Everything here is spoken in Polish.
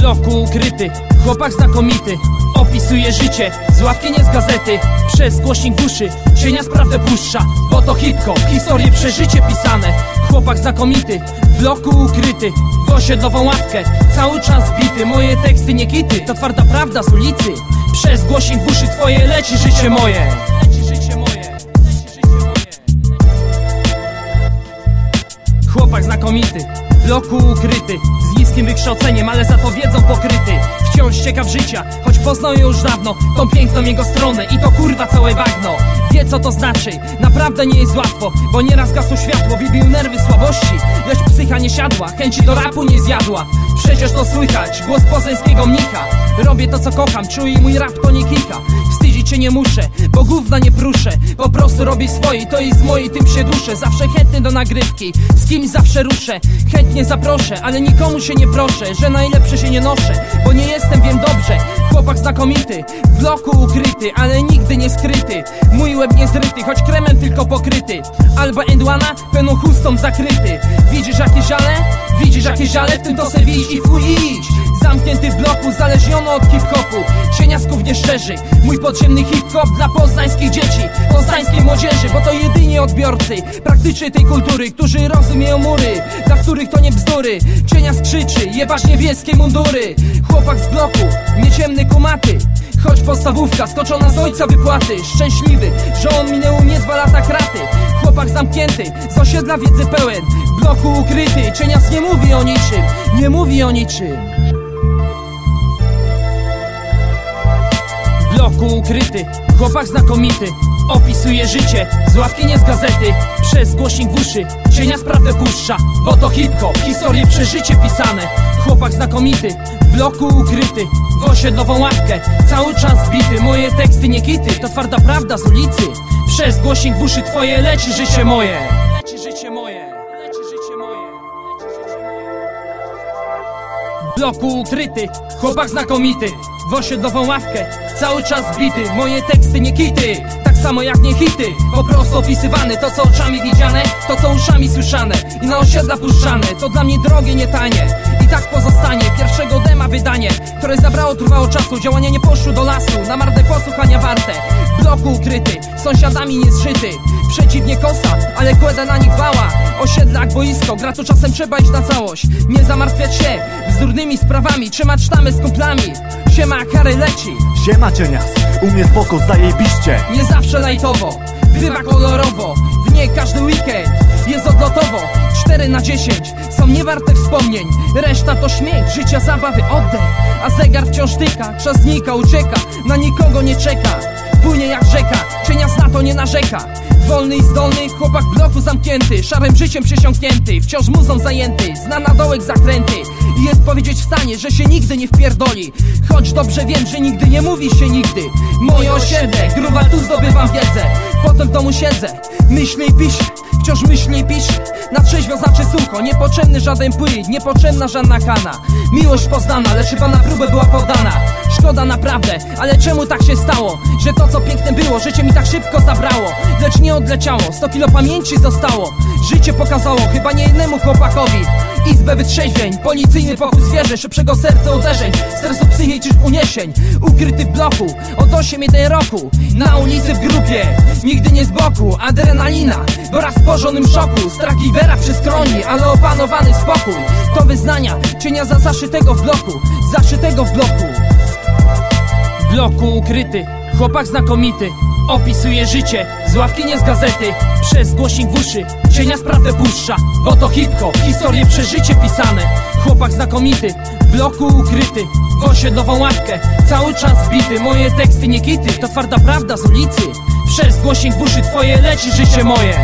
bloku ukryty, chłopak znakomity Opisuje życie, z ławki nie z gazety Przez głośnik w uszy, cienia sprawdę puszcza Bo to hip-hop, historie przeżycie pisane. Chłopak znakomity, w bloku ukryty W osiedlową ławkę, cały czas bity Moje teksty nie kity, to twarda prawda z ulicy. Przez głośnik w uszy twoje leci życie moje. Chłopak znakomity, w bloku ukryty Z niskim wykształceniem, ale za to wiedzą pokryty. Wciąż ciekaw życia, choć poznał już dawno Tą piękną jego stronę i to kurwa całe bagno. Wie co to znaczy, naprawdę nie jest łatwo Bo nieraz gasło światło, wybił nerwy słabości Lecz psycha nie siadła, chęci do rapu nie zjadła. Przecież to słychać, głos pozeńskiego mnika Robię to co kocham, czuję mój rap to nie kika Się nie muszę, bo gówna nie pruszę. Po prostu robię swoje, to jest moje, tym się duszę. Zawsze chętny do nagrywki, z kimś zawsze ruszę. Chętnie zaproszę, ale nikomu się nie proszę Że najlepsze się nie noszę, bo nie jestem, wiem dobrze. Chłopak znakomity, w bloku ukryty, ale nigdy nie skryty. Mój łeb nie zryty, choć kremem tylko pokryty. Alba Endłana, pełną chustą zakryty. Widzisz jakie żale? Widzisz jakie żale? W tym to se widzisz i fuj idź Zamknięty w bloku, zależniony od hip-hopu. Cieniasków nie szczerzy. Mój podziemny hip-hop dla poznańskich dzieci Poznańskiej młodzieży, bo to jedyni odbiorcy Praktycznie tej kultury, którzy rozumieją mury Dla których to nie bzdury. Cienia skrzyczy, jebać niebieskie mundury. Chłopak z bloku, nieciemny kumaty. Choć podstawówka, skoczona z ojca wypłaty. Szczęśliwy, że on minęło mnie dwa lata kraty. Chłopak zamknięty, z osiedla wiedzy pełen. Bloku ukryty, cienias nie mówi o niczym Nie mówi o niczym bloku ukryty, chłopak znakomity Opisuje życie, z ławki nie z gazety. Przez głośnik w uszy, cienia sprawdę puszcza. Bo to hip-hop, historie przeżycie pisane. Chłopak znakomity, w bloku ukryty. W osiedlową ławkę, cały czas bity Moje teksty nie kity, to twarda prawda z ulicy. Przez głośnik w uszy twoje leci życie moje bloku ukryty, chłopak znakomity. W osiedlową ławkę, cały czas bity Moje teksty nie kity, tak samo jak nie hity. Po prostu opisywane, to co oczami widziane To co uszami słyszane. I na osiedla puszczane To dla mnie drogie, nie tanie. I tak pozostanie pierwszego dema wydanie Które zabrało trwało czasu, działania nie poszły do lasu Na marne posłuchania warte bloku ukryty, sąsiadami nie zżyty Przeciwnie kosa, ale kładę na nich wała. Osiedlak, boisko, gra to czasem trzeba iść na całość. Nie zamartwiać się bzdurnymi sprawami Trzymać sztamy z kumplami. Siema, kary leci. Siema cienias, u mnie spoko, zajebiście. Nie zawsze lajtowo, bywa kolorowo. W nie każdy weekend jest odlotowo. 4 na 10 są niewarte wspomnień. Reszta to śmiech, życia, zabawy, oddech. A zegar wciąż tyka, czas znika, ucieka Na nikogo nie czeka Płynie jak rzeka, cienias na to nie narzeka. Wolny i zdolny, chłopak bloku zamknięty Szarym życiem przesiąknięty, wciąż muzą zajęty Zna na dołek zakręty I jest powiedzieć w stanie, że się nigdy nie wpierdoli. Choć dobrze wiem, że nigdy nie mówi się nigdy. Moje osiedle, gruba tu zdobywam wiedzę. Potem w domu siedzę, myślę i piszę Wciąż myślę i piszę Na trzeźwo znaczy sucho Niepotrzebny żaden płyn, niepotrzebna żadna kana. Miłość poznana, lecz chyba na próbę była podana Szkoda naprawdę, ale czemu tak się stało? Że to co piękne było, życie mi tak szybko zabrało. Lecz nie odleciało, 100 kilo pamięci zostało. Życie pokazało, chyba nie jednemu chłopakowi. Izbę wytrzeźwień, policyjny pokój zwierzę Szybszego serca uderzeń, stresu psychicznych uniesień Ukryty w bloku, od 8 jeden roku Na ulicy w grupie, nigdy nie z boku Adrenalina, bo raz w porządnym szoku. Strach Givera przy skroni, ale opanowany spokój. To wyznania, cienia za zaszytego w bloku. Zaszytego w bloku w bloku ukryty, chłopak znakomity Opisuje życie, z ławki nie z gazety. Przez głośnik w uszy, cienia sprawdę puszcza. Bo to hip-hop, historie przeżycie pisane. Chłopak znakomity, w bloku ukryty. W osiedlową ławkę, cały czas bity Moje teksty nie kity, to twarda prawda z ulicy. Przez głośnik w uszy twoje leci życie moje